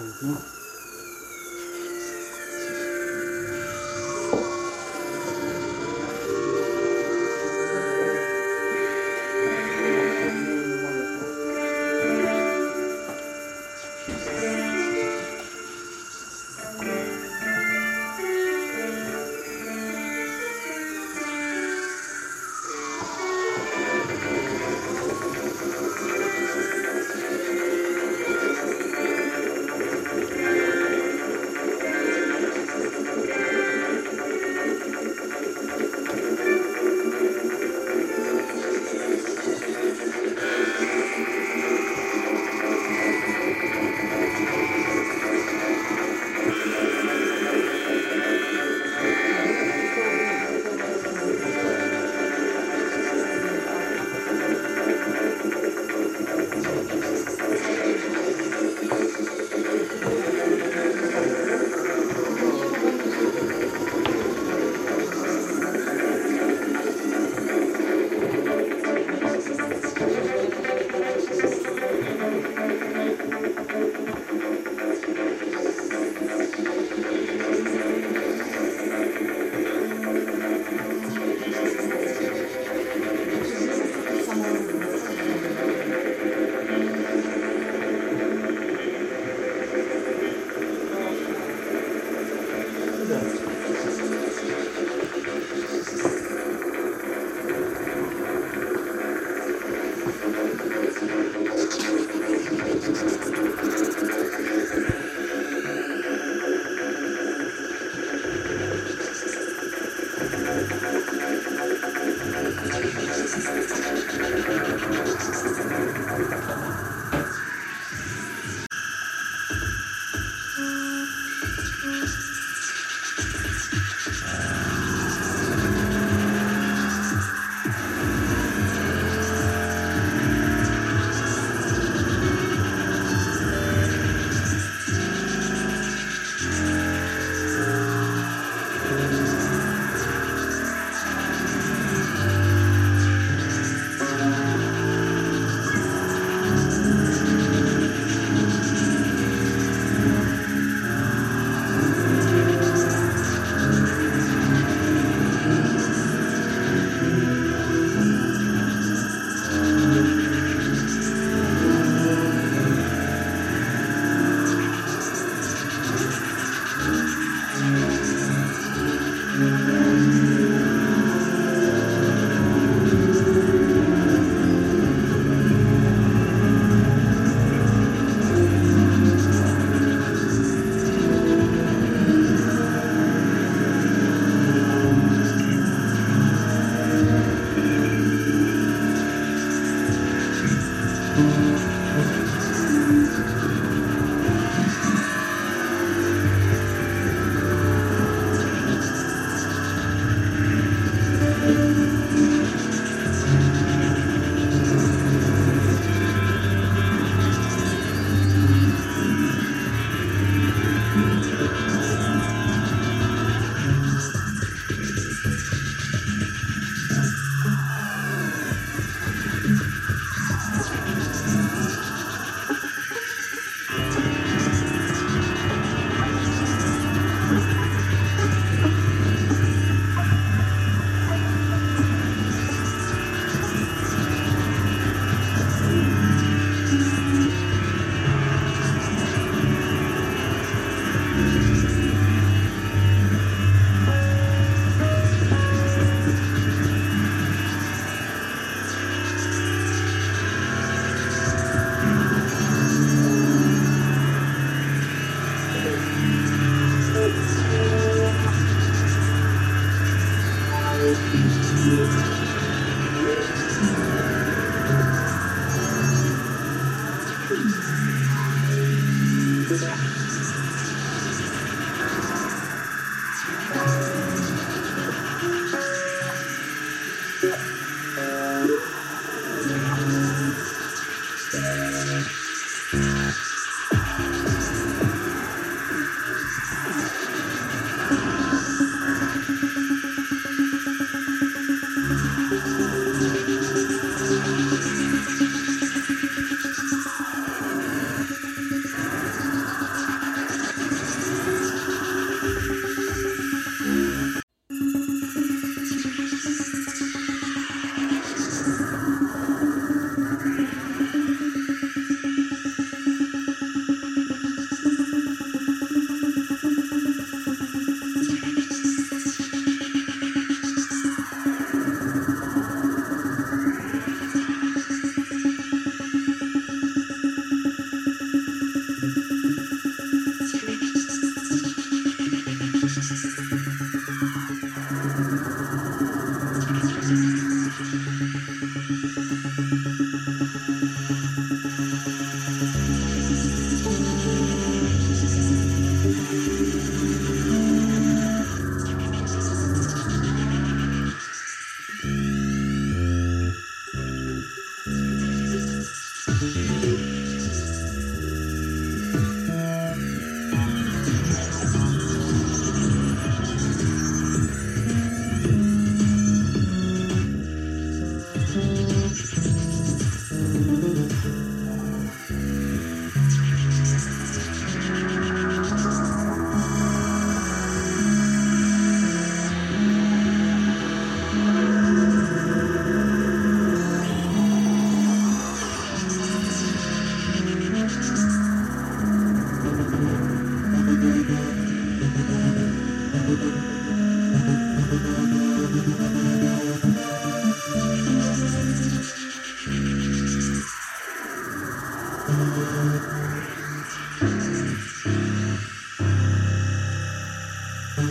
嗯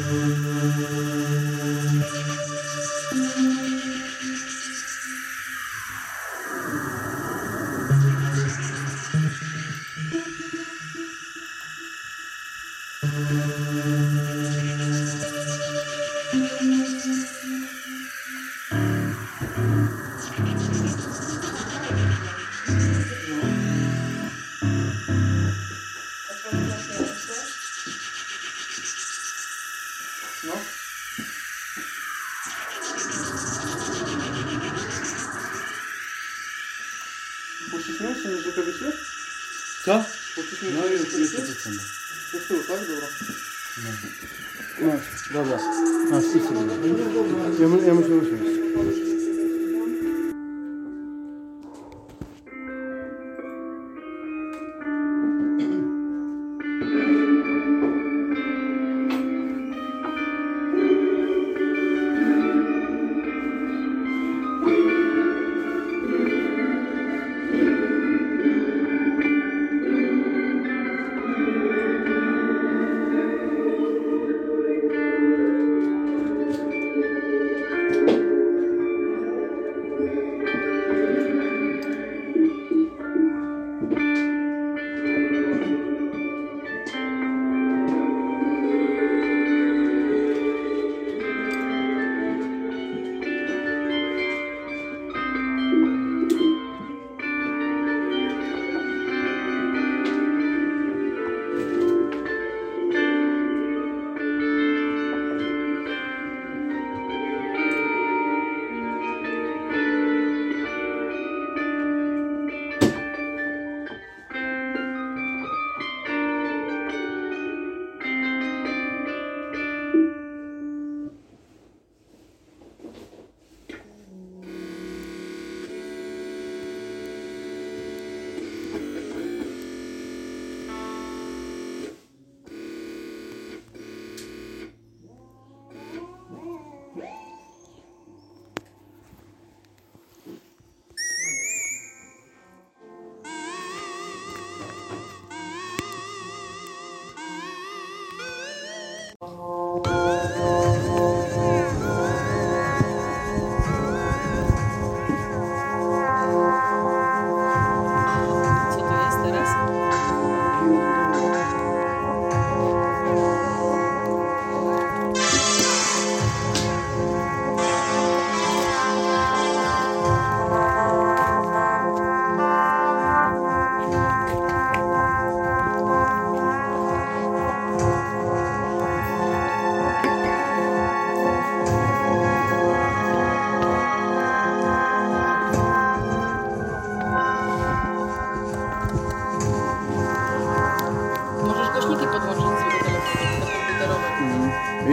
No. Почеснешь, уже кабачок? Что? Почеснешь, ну, уже кабачок? Ну что, так добро? Да. Да, да. А, спасибо. Я мы, я мы, я мы,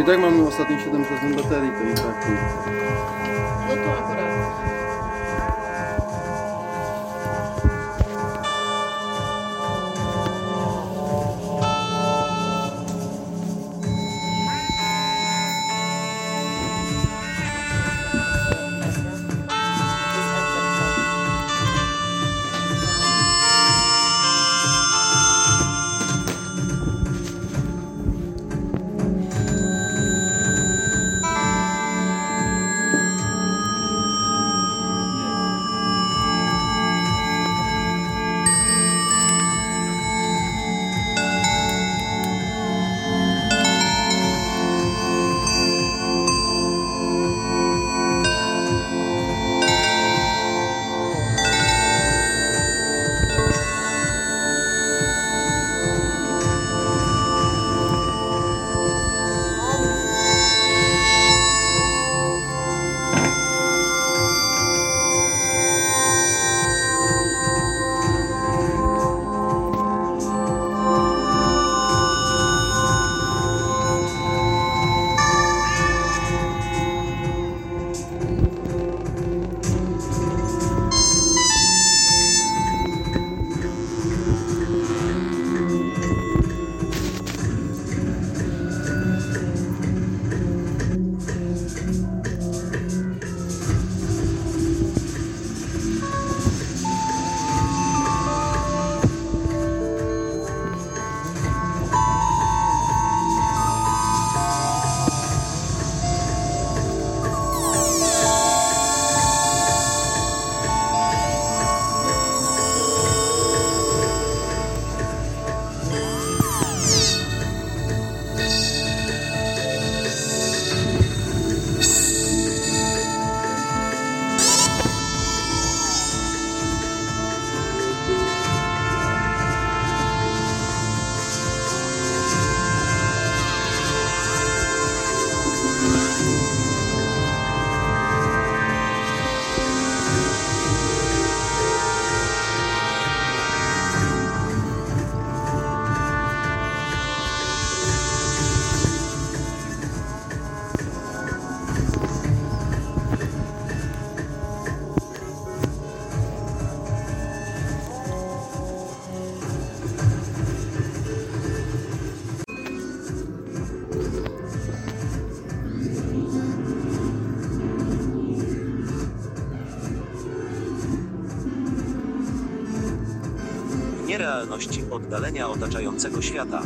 tak mamy ostatnie 7% baterii, to i tak. No to akurat. Oddalenia otaczającego świata.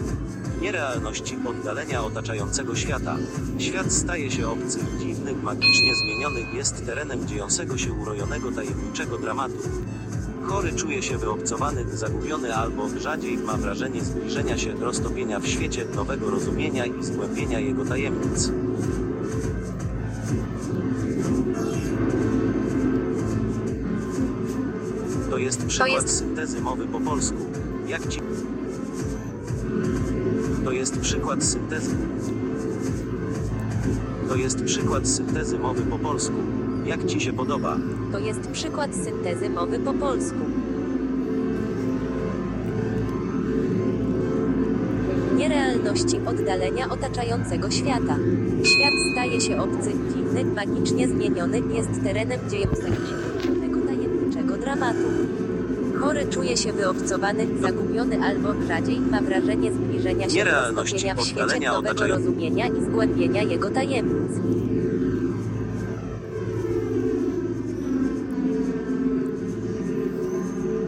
Nierealności oddalenia otaczającego świata. Świat staje się obcy, dziwny, magicznie zmieniony, jest terenem dziejącego się urojonego tajemniczego dramatu. Chory czuje się wyobcowany, zagubiony albo rzadziej ma wrażenie zbliżenia się, roztopienia w świecie, nowego rozumienia i zgłębienia jego tajemnic. To jest przykład jest- syntezy mowy po polsku. Jak ci... To jest przykład syntezy. To jest przykład syntezy mowy po polsku. Jak ci się podoba? To jest przykład syntezy mowy po polsku. Nierealności oddalenia otaczającego świata. Świat staje się obcy, dziwny, magicznie zmieniony, jest terenem dziejącego się tajemniczego dramatu. Chory czuje się wyobcowany, zagubiony albo rzadziej ma wrażenie zbliżenia się roztopienia w świecie nowego rozumienia i zgłębienia jego tajemnic.